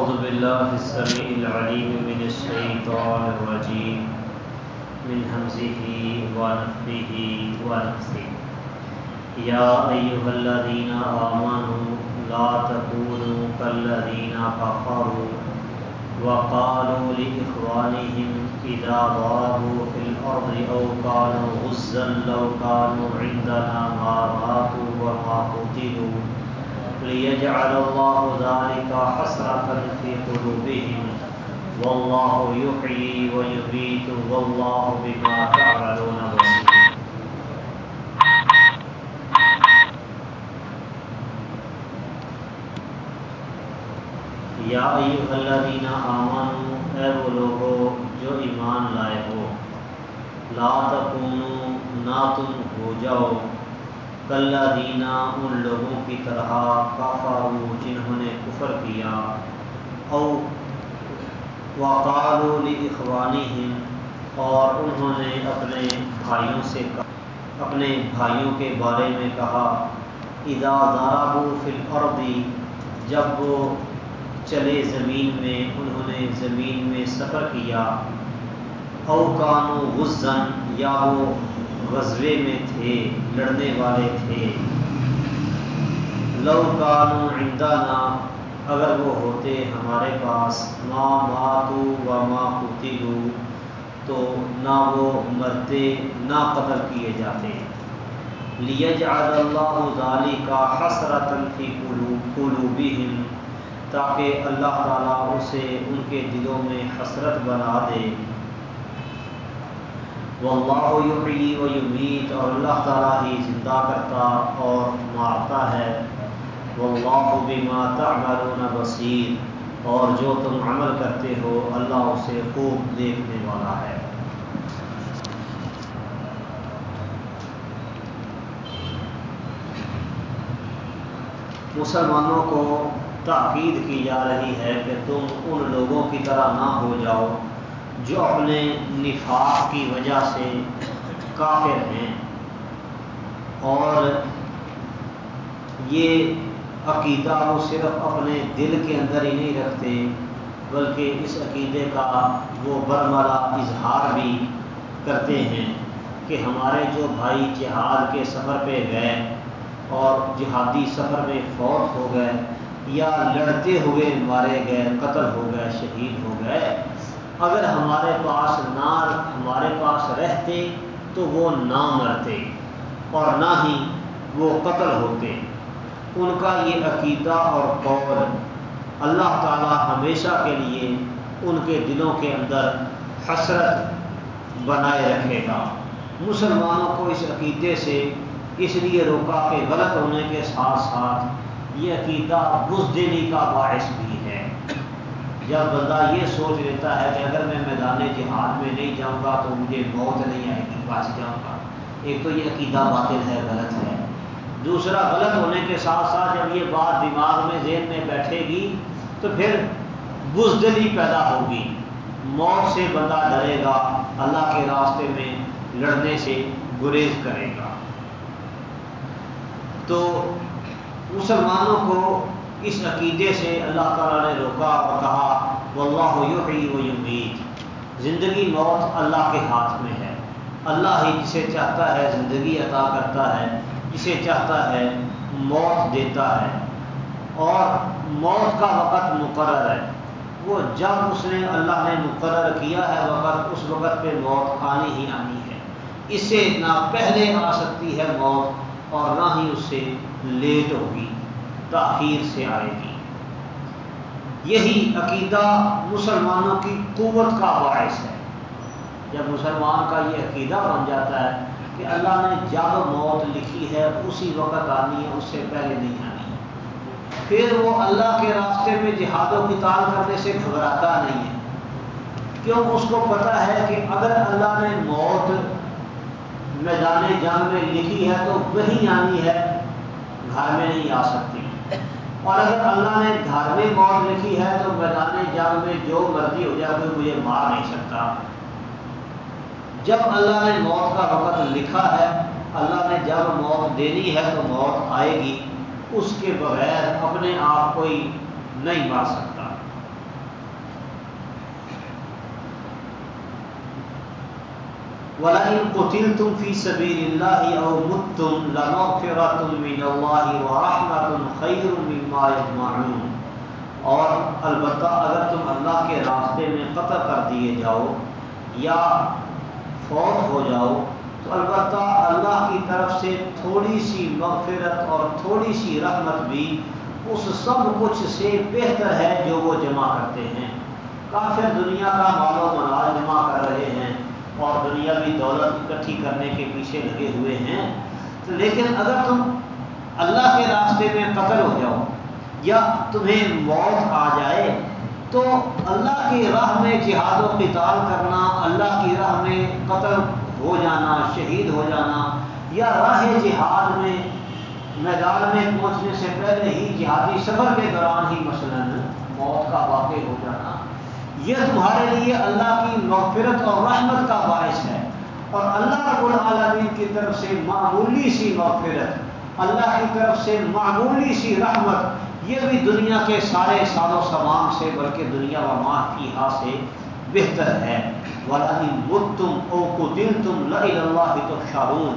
أعوذ بالله السميع العليم من الشيطان الرجيم. من همزه ونفخه ونفثه يا أيها الذين آمنوا لا تكونوا كالذين كفروا وقالوا لإخوانهم إذا ضربوا في الأرض أو كانوا غزا لو كانوا عندنا ما ماتوا وما قتلوا. ليجعل الله ذلك حسرة في قلوبهم. والله يحيي ويميت والله بما تعملون بصير. یا ایوہ الذین آمنوا، اے وہ لوگو جو ایمان لائے ہو، لا تکونو نہ تم ہو جاؤ۔ کلا دینا ان لوگوں کی طرح کافارو جنہوں نے کفر کیا، او وقالو لاخوانہم اور انہوں نے اپنے بھائیوں سے کہا، اپنے بھائیوں کے بارے میں کہا، اذا ضربوا فی الارض، جب وہ چلے زمین میں، انہوں نے زمین میں سفر کیا، او کانو غزن یا وہ غزوے میں تھے، لڑنے والے تھے۔ لو کانو عندنا، اگر وہ ہوتے ہمارے پاس، ما ماتو و ما قتلو، تو نہ وہ مرتے، نہ قتل کیے جاتے۔ لیجعل اللہ ذالک حسرتا فی قلوبہم، تاکہ اللہ تعالیٰ اسے ان کے دلوں میں حسرت بنا دے۔ واللہ یحیی و یمیت اور اللہ تعالیٰ ہی زندہ کرتا اور مارتا ہے۔ واللہ بما تعملون بصیر۔ اور جو تم عمل کرتے ہو اللہ اسے خوب دیکھنے والا ہے۔ مسلمانوں کو تاکید کی جا رہی ہے کہ تم ان لوگوں کی طرح نہ ہو جاؤ جو اپنے نفاق کی وجہ سے کافر ہیں۔ اور یہ عقیدہ وہ صرف اپنے دل کے اندر ہی نہیں رکھتے، بلکہ اس عقیدے کا وہ برملا اظہار بھی کرتے ہیں کہ ہمارے جو بھائی جہاد کے سفر پہ گئے اور جہادی سفر میں فوت ہو گئے یا لڑتے ہوئے مارے گئے، قتل ہو گئے، شہید ہو گئے اگر ہمارے پاس نہ ہمارے پاس رہتے تو وہ نہ مرتے اور نہ ہی وہ قتل ہوتے۔ ان کا یہ عقیدہ اور قول اللہ تعالی ہمیشہ کے لیے ان کے دلوں کے اندر حسرت بنائے رکھے گا۔ مسلمانوں کو اس عقیدے سے اس لیے روکا کہ غلط ہونے کے ساتھ ساتھ یہ عقیدہ بزدلی کا باعث بھی ہے۔ جب بندہ یہ سوچ لیتا ہے کہ اگر میں میدان جہاد میں نہیں جاؤں گا تو مجھے موت نہیں آئے گی، بچ جاؤں گا۔ ایک تو یہ عقیدہ باطل ہے، غلط ہے۔ دوسرا، غلط ہونے کے ساتھ ساتھ جب یہ بات دماغ میں، ذہن میں بیٹھے گی تو پھر بزدلی پیدا ہوگی۔ موت سے بندہ ڈرے گا، اللہ کے راستے میں لڑنے سے گریز کرے گا۔ تو مسلمانوں کو اس عقیدے سے اللہ تعالیٰ نے روکا اور کہا، واللہ یحیی و یمیت. زندگی موت اللہ کے ہاتھ میں ہے۔ اللہ ہی جسے چاہتا ہے زندگی عطا کرتا ہے، جسے چاہتا ہے موت دیتا ہے۔ اور موت کا وقت مقرر ہے۔ وہ جب اس نے اللہ نے مقرر کیا ہے، وقت اس وقت پہ موت آنی ہی آنی ہے۔ اس سے نہ پہلے آ سکتی ہے موت اور نہ ہی اس سے لیٹ ہوگی۔ تاخیر سے آئے گی یہی عقیدہ مسلمانوں کی قوت کا باعث ہے۔ جب مسلمان کا یہ عقیدہ بن جاتا ہے کہ اللہ نے جب موت لکھی ہے، اسی وقت آنی ہے، اس سے پہلے نہیں آنی۔ پھر وہ اللہ کے راستے میں جہاد و کتاب کرنے سے گھبراتا نہیں ہے۔ کیوں؟ اس کو پتا ہے کہ اگر اللہ نے موت میدان جنگ میں لکھی ہے تو وہی آنی ہے، گھر میں نہیں آ سکتی۔ اور اگر اللہ نے دھارمک میں موت لکھی ہے تو میدان جنگ میں جو مرضی ہو جائے کوئی مجھے مار نہیں سکتا۔ جب اللہ نے موت کا وقت لکھا ہے، اللہ نے جب موت دینی ہے تو موت آئے گی۔ اس کے بغیر اپنے آپ کوئی نہیں مار سکتا۔ وَلَئِن قُتِلْتُمْ فِي سَبِيلِ اللَّهِ أَوْ مُتْتُمْ لَمَغْفِرَةٌ مِّنَ اللَّهِ وَرَحْمَةٌ خَيْرٌ مِّمَّا يَجْمَعُونَ۔ اور البتہ اگر تم اللہ کے راستے میں قطع کر دیے جاؤ یا فوت ہو جاؤ، تو البتہ اللہ کی طرف سے تھوڑی سی مغفرت اور تھوڑی سی رحمت بھی اس سب کچھ سے بہتر ہے جو وہ جمع کرتے ہیں۔ کافر دنیا کا مال و منال جمع کر رہے ہیں اور دنیاوی دولت اکٹھی کرنے کے پیچھے لگے ہوئے ہیں۔ تو لیکن اگر تم اللہ کے راستے میں قتل ہو جاؤ یا تمہیں موت آ جائے، تو اللہ کی راہ میں جہاد و قتال کرنا، اللہ کی راہ میں قتل ہو جانا، شہید ہو جانا یا راہ جہاد میں میدان میں پہنچنے سے پہلے ہی جہادی سفر کے دوران ہی مثلا موت کا واقع ہو جانا، یہ تمہارے لیے اللہ کی مغفرت اور رحمت کا باعث ہے۔ اور اللہ رب العالمین کی طرف سے معمولی سی مغفرت، اللہ کی طرف سے معمولی سی رحمت، یہ بھی دنیا کے سارے سال و سامان سے، بلکہ دنیا و ماہ کی ہاں سے بہتر ہے۔ مت تم او کو دل تم اللہ تو شارون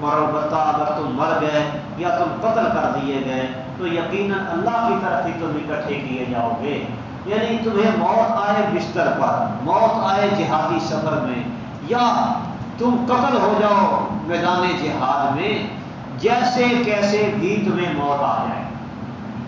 اور البتہ اگر تم مر گئے یا تم قتل کر دیے گئے، تو یقیناً اللہ کی طرف ہی تم اکٹھے کیے جاؤ گے۔ یعنی تمہیں موت آئے بستر پر، موت آئے جہادی سفر میں، یا تم قتل ہو جاؤ میدان جہاد میں، جیسے کیسے بھی تمہیں موت آ جائے۔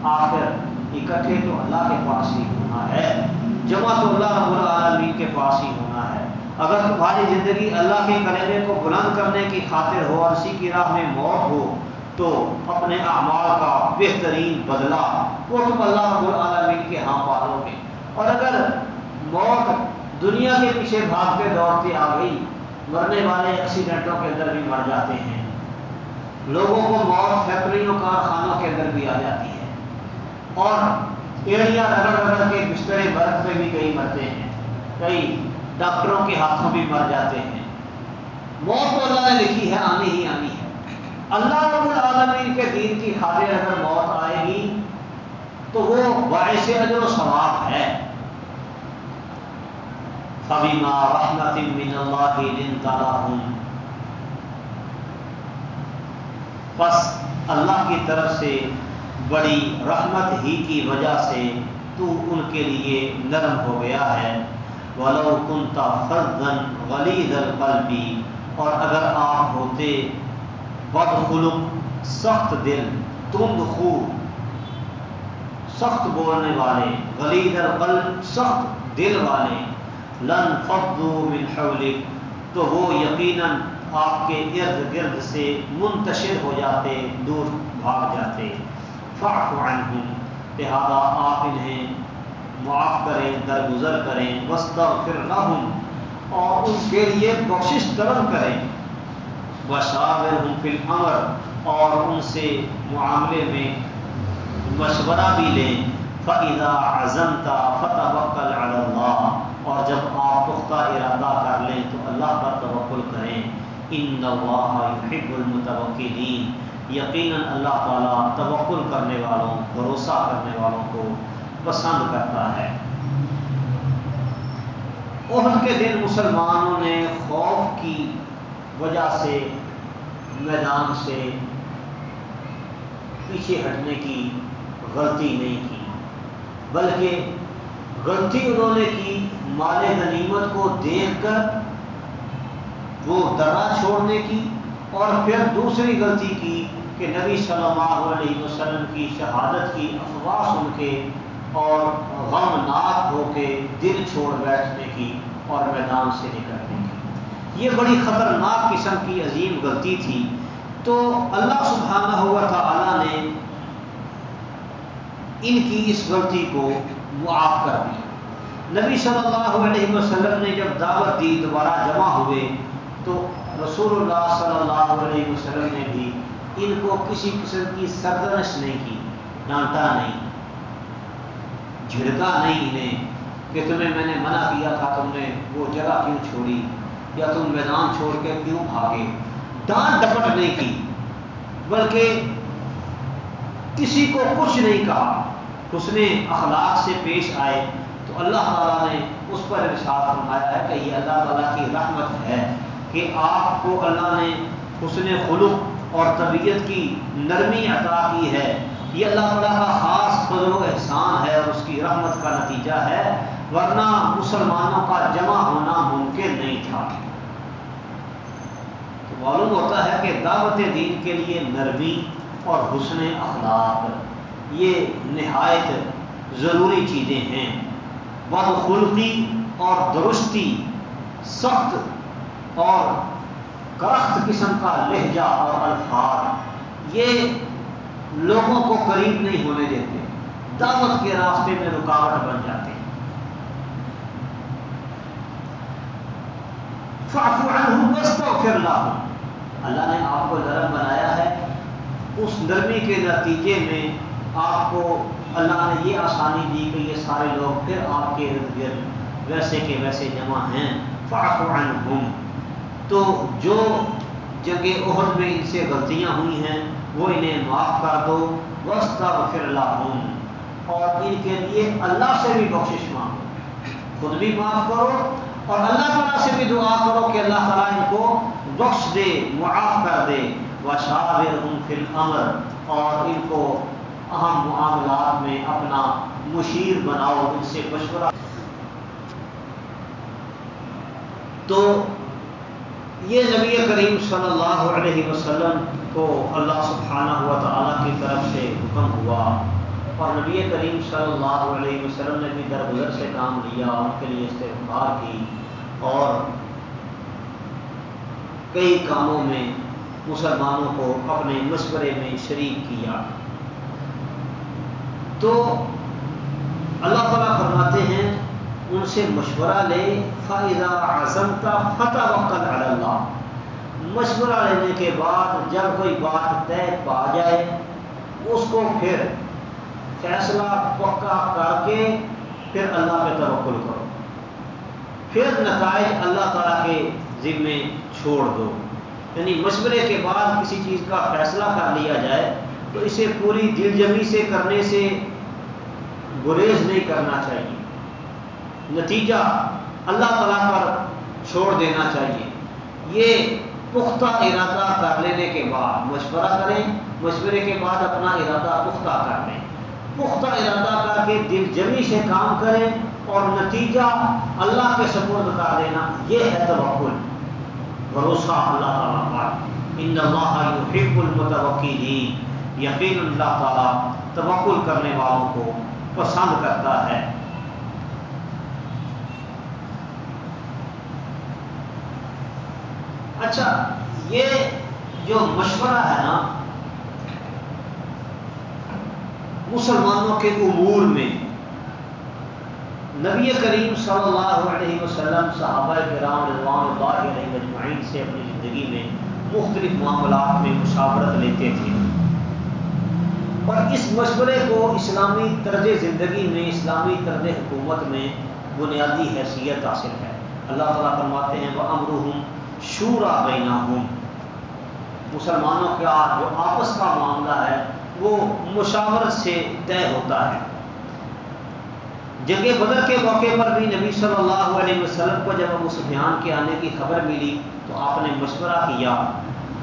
آخر اکٹھے تو اللہ کے پاس ہی ہونا ہے، جمع تو اللہ رب العالمین کے پاس ہی ہونا ہے۔ اگر تمہاری زندگی اللہ کے کلمے کو بلند کرنے کی خاطر ہو اور اسی کی راہ میں موت ہو، تو اپنے اعمال کا بہترین بدلہ وہ تم اللہ رب العالمین کے ہاں پالو گے۔ اور اگر موت دنیا کے پیچھے بھاگتے دوڑتے آ گئی مرنے والے ایکسیڈنٹوں کے اندر بھی مر جاتے ہیں۔ لوگوں کو موت فیکٹریوں، کارخانوں کے اندر بھی آ جاتی ہے۔ اور ایڑیاں رگڑ رگڑ کے بسترے برف پہ بھی کئی مرتے ہیں۔ کئی ڈاکٹروں کے ہاتھوں بھی مر جاتے ہیں۔ موت تو اللہ نے لکھی ہے، آنی ہی آنی ہے۔ اللہ رب العالمین کے دین کی خاطر اگر موت آئے گی، تو وہ باعث اجر و ثواب ہے۔ فبیما رحمت من اللہ لنتلاہم پس اللہ کی طرف سے بڑی رحمت ہی کی وجہ سے تو ان کے لیے نرم ہو گیا ہے. ولو کنتا فضن غلیظ القلب. اور اگر آپ ہوتے بد خلق سخت دل، تند خوب سخت بولنے والے غلی در قلب سخت دل والے لن فضو من حولک تو وہ یقیناً آپ کے ارد گرد سے منتشر ہو جاتے، دور بھاگ جاتے۔ فاق عنہم، لہذا آپ انہیں معاف کریں، درگزر کریں۔ وسطر لہم اور ان کے لیے بخشش طلب کریں۔ بشاور فی الامر، اور ان سے معاملے میں مشورہ بھی لیں۔ فضا اعظم کا فتح وقل اللہ اور جب آپ پختہ ارادہ کر لیں تو اللہ پر توقل کریں۔ ان اللہ يحب المتوکلین۔ یقیناً اللہ تعالیٰ توقل کرنے والوں، بھروسہ کرنے والوں کو پسند کرتا ہے۔ عہد کے دن مسلمانوں نے خوف کی وجہ سے میدان سے پیچھے ہٹنے کی غلطی نہیں کی، بلکہ غلطی انہوں نے کی مال غنیمت کو دیکھ کر وہ درا چھوڑنے کی اور پھر دوسری غلطی کی کہ نبی صلی اللہ علیہ وسلم کی شہادت کی افواہ سن کے اور غمناک ہو کے دل چھوڑ بیٹھنے کی اور میدان سے نکلنے کی۔ یہ بڑی خطرناک قسم کی عظیم غلطی تھی۔ تو اللہ سبحانہ ہوا تھا نے ان کی اس غلطی کو معاف کر دیا۔ نبی صلی اللہ علیہ وسلم نے جب دعوت دی دوبارہ جمع ہوئے، تو رسول اللہ صلی اللہ علیہ وسلم نے بھی ان کو کسی قسم کی سرزنش نہیں کی، ڈانٹا نہیں، جھڑکا نہیں انہیں کہ تمہیں میں نے منع کیا تھا، تم نے وہ جگہ کیوں چھوڑی؟ یا تم میدان چھوڑ کے کیوں بھاگے؟ ڈانٹ ڈپٹ نہیں کی، بلکہ کسی کو کچھ نہیں کہا۔ اس نے اخلاق سے پیش آئے۔ اللہ تعالیٰ نے اس پر ارشاد فرمایا ہے کہ یہ اللہ تعالیٰ کی رحمت ہے کہ آپ کو اللہ نے حسن خلق اور طبیعت کی نرمی عطا کی ہے۔ یہ اللہ تعالیٰ کا خاص فضل و احسان ہے اور اس کی رحمت کا نتیجہ ہے، ورنہ مسلمانوں کا جمع ہونا ممکن نہیں تھا۔ تو معلوم ہوتا ہے کہ دعوت دین کے لیے نرمی اور حسن اخلاق یہ نہایت ضروری چیزیں ہیں۔ بدخلقی اور درستی، سخت اور کرخت قسم کا لہجہ اور الفاظ۔ یہ لوگوں کو قریب نہیں ہونے دیتے، دعوت کے راستے میں رکاوٹ بن جاتے۔ ہیں پھر اللہ نے آپ کو نرم بنایا ہے۔ اس نرمی کے نتیجے میں آپ کو اللہ نے یہ آسانی دی کہ یہ سارے لوگ پھر آپ کے ارد گرد ویسے کے ویسے جمع ہیں۔ عنہم۔ تو جو جگہ عہد میں ان سے غلطیاں ہوئی ہیں، وہ انہیں معاف کر دو۔ وسطہ پھر اللہ اور ان کے لیے اللہ سے بھی بخشش مانگو۔ خود بھی معاف کرو اور اللہ تعالیٰ سے بھی دعا کرو کہ اللہ تعالیٰ ان کو بخش دے، معاف کر دے۔ وشاور فی الامر اور ان کو اہم معاملات میں اپنا مشیر بناؤ ان سے مشورہ۔ تو یہ نبی کریم صلی اللہ علیہ وسلم کو اللہ سبحانہ ہوا تعالیٰ کی طرف سے حکم ہوا۔ اور نبی کریم صلی اللہ علیہ وسلم نے بھی درگزر سے کام لیا، ان کے لیے استغفار کی۔ اور کئی کاموں میں مسلمانوں کو اپنے مشورے میں شریک کیا۔ تو اللہ تعالیٰ فرماتے ہیں، ان سے مشورہ لے فائدہ اعظم کا فتح وقت اللہ مشورہ لینے کے بعد جب کوئی بات طے پا جائے، اس کو پھر فیصلہ پکا کر کے پھر اللہ پہ توقل کرو۔ پھر نتائج اللہ تعالیٰ کے ذمے چھوڑ دو۔ یعنی مشورے کے بعد کسی چیز کا فیصلہ کر لیا جائے تو اسے پوری دل جمی سے کرنے سے گریز نہیں کرنا چاہیے۔ نتیجہ اللہ تعالیٰ پر چھوڑ دینا چاہیے۔ یہ پختہ ارادہ کر لینے کے بعد مشورہ کریں، مشورے کے بعد اپنا ارادہ پختہ کر لیں۔ پختہ ارادہ کر کے دل جمی سے کام کریں اور نتیجہ اللہ کے سپرد کر دینا، یہ ہے توکل۔ بھروسہ اللہ تعالیٰ پر۔ ان اللہ یحب المتوکلین۔ یقین اللہ تعالیٰ توکل کرنے والوں کو پسند کرتا ہے۔ اچھا یہ جو مشورہ ہے نا، مسلمانوں کے امور میں، نبی کریم صلی اللہ علیہ وسلم، صحابہ کرام رضوان اللہ علیہ مجمعین سے اپنی زندگی میں مختلف معاملات میں مشاورت لیتے تھے۔ اور اس مشورے کو اسلامی طرز زندگی میں، اسلامی طرز حکومت میں بنیادی حیثیت حاصل ہے۔ اللہ تعالیٰ فرماتے ہیں وہ امرحم شورا بینا ہوں مسلمانوں کا جو آپس کا معاملہ ہے، وہ مشاورت سے طے ہوتا ہے۔ جنگ بدر کے موقع پر بھی نبی صلی اللہ علیہ وسلم کو جب ابو سفیان کے آنے کی خبر ملی، تو آپ نے مشورہ کیا۔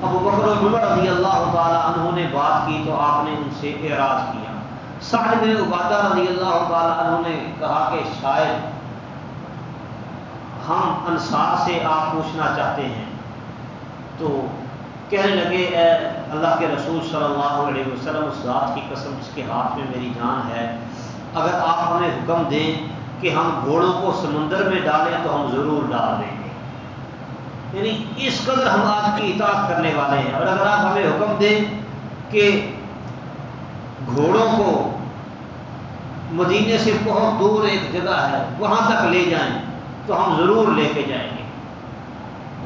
ابو بکر عمر رضی اللہ تعالیٰ عنہ نے بات کی تو آپ نے ان سے اعراض کیا۔ سعد بن عبادہ رضی اللہ تعالیٰ عنہ نے کہا کہ شاید ہم انصار سے آپ پوچھنا چاہتے ہیں۔ تو کہنے لگے، اے اللہ کے رسول صلی اللہ علیہ وسلم، اس ذات کی قسم جس کے ہاتھ میں میری جان ہے، اگر آپ ہمیں حکم دیں کہ ہم گھوڑوں کو سمندر میں ڈالیں تو ہم ضرور ڈال دیں۔ گے یعنی اس قدر ہم آپ کی اطاعت کرنے والے ہیں۔ اور اگر آپ ہمیں حکم دیں کہ گھوڑوں کو مدینے سے بہت دور ایک جگہ ہے، وہاں تک لے جائیں تو ہم ضرور لے کے جائیں گے۔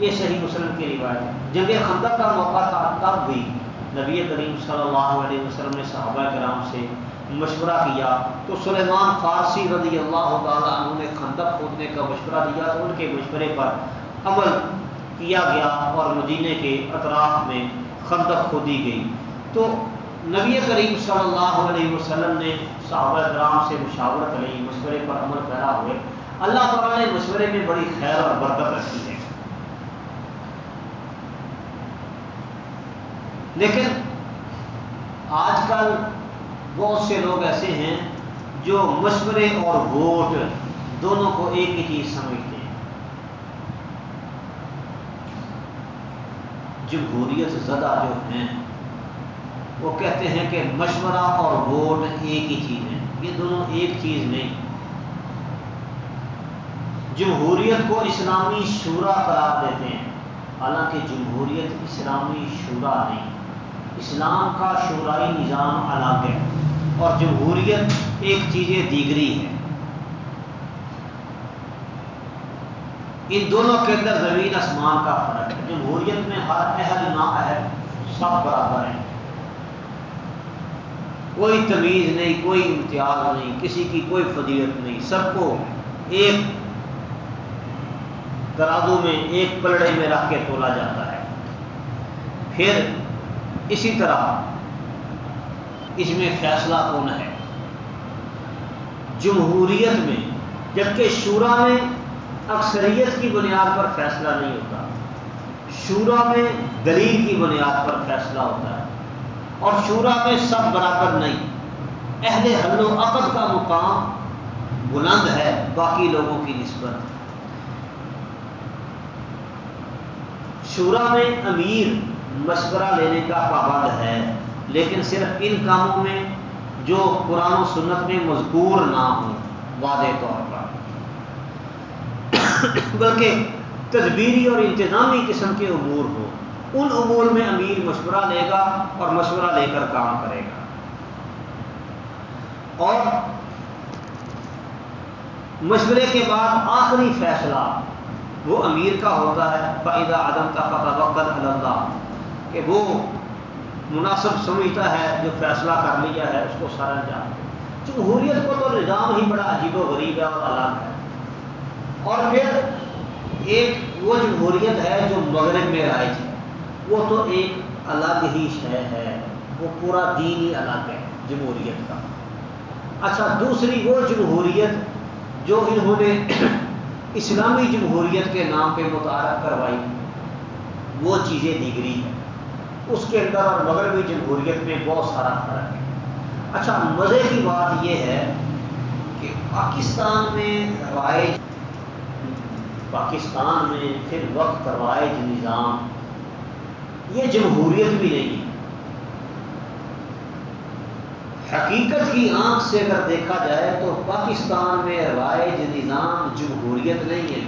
یہ صحیح مسلم کی روایت ہے۔ جب یہ خندق کا موقع تھا تب بھی نبی کریم صلی اللہ علیہ وسلم نے صحابہ کرام سے مشورہ کیا۔ تو سلیمان فارسی رضی اللہ تعالیٰ عنہ نے خندق کھودنے کا مشورہ دیا تو ان کے مشورے پر عمل کیا گیا اور مدینے کے اطراف میں خندق کھودی گئی۔ تو نبی کریم صلی اللہ علیہ وسلم نے صحابہ اکرام سے مشاورت لی مشورے پر عمل پیرا ہوئے۔ اللہ تعالیٰ نے مشورے میں بڑی خیر اور برکت رکھی ہے۔ لیکن آج کل بہت سے لوگ ایسے ہیں جو مشورے اور ووٹ دونوں کو ایک ہی چیز سمجھتے ہیں۔ جمہوریت زدہ جو ہیں، وہ کہتے ہیں کہ مشورہ اور ووٹ ایک ہی چیز ہے یہ دونوں ایک چیز نہیں۔ جمہوریت کو اسلامی شورا قرار دیتے ہیں۔ حالانکہ جمہوریت اسلامی شورا نہیں، اسلام کا شورائی نظام الگ ہے اور جمہوریت ایک چیزیں دیگری ہے۔ ان دونوں کے اندر زمین، آسمان کا فرق ہے۔ جمہوریت میں ہر اہل نا اہل سب برابر ہیں۔ کوئی تمیز نہیں، کوئی امتیاز نہیں، کسی کی کوئی فضیلت نہیں۔ سب کو ایک ترازو میں، ایک پلڑے میں رکھ کے تولا جاتا ہے۔ پھر اسی طرح اس میں فیصلہ کون ہے؟ جمہوریت میں، جبکہ شورا میں اکثریت کی بنیاد پر فیصلہ نہیں ہوتا۔ شورا میں دلیل کی بنیاد پر فیصلہ ہوتا ہے۔ اور شورا میں سب برابر نہیں۔ اہل حل و عقد کا مقام بلند ہے، باقی لوگوں کی نسبت۔ شورا میں امیر مشورہ لینے کا پابند ہے، لیکن صرف ان کاموں میں جو قرآن و سنت میں مذکور نہ ہوں، واضح طور پر۔ بلکہ تدبیری اور انتظامی قسم کے امور ہوں۔ ان امور میں امیر مشورہ لے گا اور مشورہ لے کر کام کرے گا۔ اور مشورے کے بعد آخری فیصلہ وہ امیر کا ہوتا ہے۔ فائدہ عدم کا فتح وقت اللہ کہ وہ مناسب سمجھتا ہے، جو فیصلہ کر لیا ہے، اس کو سارا جان جمہوریت کو تو نظام ہی بڑا عجیب و غریب ہے اور الگ ہے۔ اور پھر ایک وہ جمہوریت ہے جو مغرب میں رائج ہے وہ تو ایک الگ ہی شے ہے، وہ پورا دین ہی الگ ہے جمہوریت کا۔ اچھا دوسری وہ جمہوریت جو انہوں نے اسلامی جمہوریت کے نام پہ متعارف کروائی، وہ چیزیں دیگری ہیں۔ اس کے اندر اور مغربی جمہوریت میں بہت سارا فرق ہے۔ اچھا مزے کی بات یہ ہے کہ پاکستان میں روایت پاکستان میں پھر وقت روایت نظام، یہ جمہوریت بھی نہیں۔ ہے حقیقت کی آنکھ سے اگر دیکھا جائے تو پاکستان میں روایج نظام جمہوریت نہیں ہے۔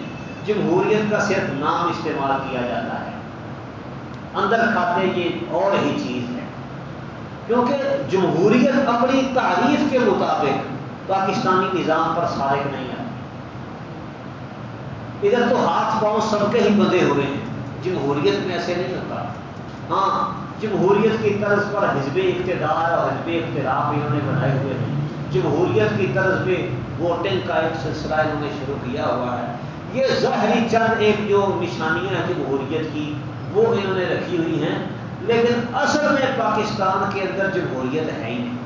جمہوریت کا صرف نام استعمال کیا جاتا ہے۔ اندر کھاتے یہ اور ہی چیز ہے۔ کیونکہ جمہوریت اپنی تعریف کے مطابق پاکستانی نظام پر سارے نہیں ادھر تو ہاتھ پاؤں سب کے ہی بندے ہوئے ہیں۔ جمہوریت میں ایسے نہیں ہوتا۔ ہاں جمہوریت کی طرز پر حزب اقتدار اور حزب اختلاف انہوں نے بنائے ہوئے ہیں۔ جمہوریت کی طرز پہ ووٹنگ کا ایک سلسلہ انہوں نے شروع کیا ہوا ہے۔ یہ ظاہری چند ایک جو نشانیاں ہیں جمہوریت کی، وہ انہوں نے رکھی ہوئی ہیں۔ لیکن اصل میں پاکستان کے اندر جمہوریت ہے ہی نہیں۔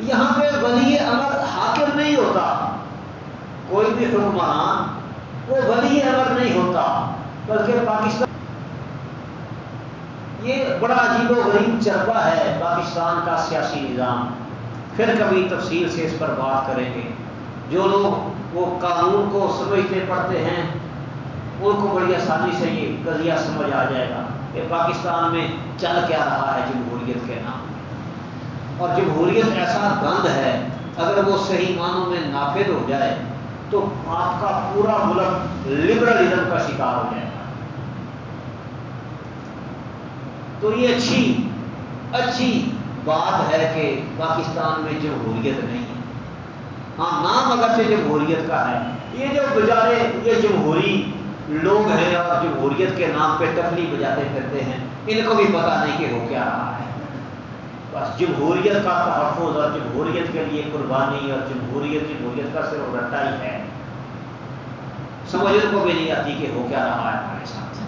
یہاں پہ ولی امر حاکم نہیں ہوتا۔ کوئی بھی حکمران وہ ولی امر نہیں ہوتا، بلکہ پاکستان یہ بڑا عجیب و غریب چربہ ہے پاکستان کا سیاسی نظام۔ پھر کبھی تفصیل سے اس پر بات کریں گے۔ جو لوگ وہ قانون کو سمجھتے پڑھتے ہیں، ان کو بڑی آسانی سے یہ قضیہ سمجھ آ جائے گا کہ پاکستان میں چل کیا رہا ہے جمہوریت کے نام۔ اور جمہوریت ایسا گند ہے، اگر وہ صحیح معنوں میں نافذ ہو جائے تو آپ کا پورا ملک لبرلزم کا شکار ہو جائے گا۔ تو یہ اچھی اچھی بات ہے کہ پاکستان میں جمہوریت نہیں ہے۔ ہاں نام اگر سے جمہوریت کا ہے، یہ جو بجارے یہ جمہوری لوگ ہیں اور جمہوریت کے نام پہ ٹفلی بجاتے پھرتے ہیں، ان کو بھی پتا نہیں کہ ہو کیا رہا ہے۔ بس جمہوریت کا تحفظ اور جمہوریت کے لیے قربانی اور جمہوریت جمہوریت کا صرف رٹا ہی ہے۔ سمجھ کو بھی نہیں آتی کہ ہو کیا رہا ہے ہمارے ساتھ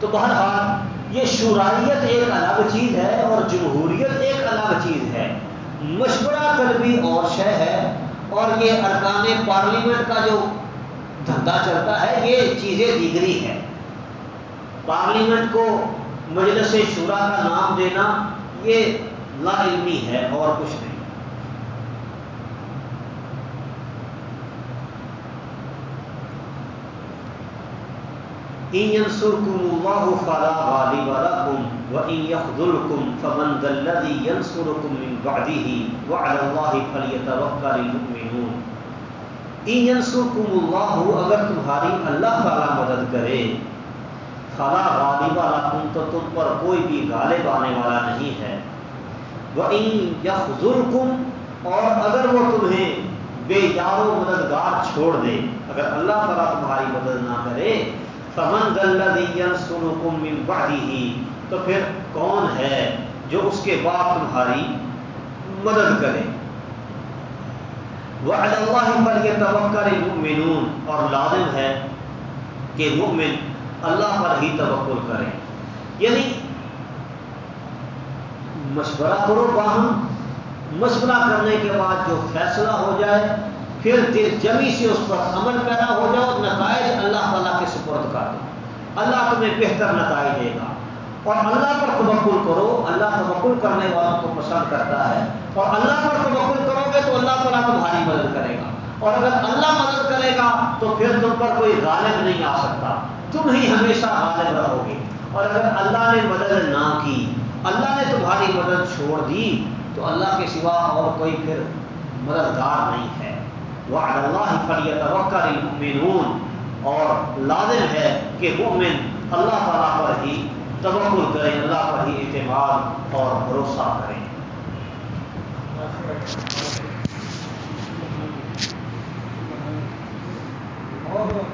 تو بہرحال یہ شورائیت ایک الگ چیز ہے اور جمہوریت ایک الگ چیز ہے۔ مشورہ طلبی اور شے ہے اور یہ ارکان پارلیمنٹ کا جو دھندا چلتا ہے، یہ چیزیں دیگری ہے پارلیمنٹ کو مجلس شورا کا نام دینا یہ لا علمی ہے اور کچھ نہیں۔ ينصركم الله فلا غالب لكم وإن يخذلكم فمن ذا الذي ينصركم من بعده وعلى الله فليتوكل المؤمنون۔ ينصركم الله اگر تمہاری اللہ تعالی مدد کرے، فلا غالب لكم تو تم پر کوئی بھی غالب آنے والا نہیں ہے۔ وإن اور اگر وہ تمہیں بے یار و مددگار چھوڑ دے، اگر اللہ تعالیٰ تمہاری مدد نہ کرے، فمن ينصركم من بعده، تو پھر کون ہے جو اس کے بعد تمہاری مدد کرے؟ وعلى الله فليتوكل المؤمنون، اور لازم ہے کہ مؤمن اللہ پر ہی توکل کرے۔ یعنی مشورہ کرو باہم۔ مشورہ کرنے کے بعد جو فیصلہ ہو جائے، پھر دل جمی سے اس پر عمل پیدا ہو جاؤ نتائج اللہ تعالیٰ کے سپرد کر دو اللہ تمہیں بہتر نتائج دے گا۔ اور اللہ پر تبکل کرو، اللہ تبکل کرنے والوں کو پسند کرتا ہے۔ اور اللہ پر تبکل کرو گے تو اللہ تعالیٰ تمہاری مدد کرے گا۔ اور اگر اللہ مدد کرے گا تو پھر تم پر کوئی غالب نہیں آ سکتا۔ تم ہی ہمیشہ غالب رہو گے۔ اور اگر اللہ نے مدد نہ کی اللہ نے تمہاری مدد چھوڑ دی تو اللہ کے سوا اور کوئی پھر مددگار نہیں ہے۔ وعلى الله فليتوكل المؤمنون۔ اور لازم ہے کہ مومن اللہ تعالیٰ پر ہی توکل کرے، اللہ پر ہی اعتماد اور بھروسہ کرے۔ اور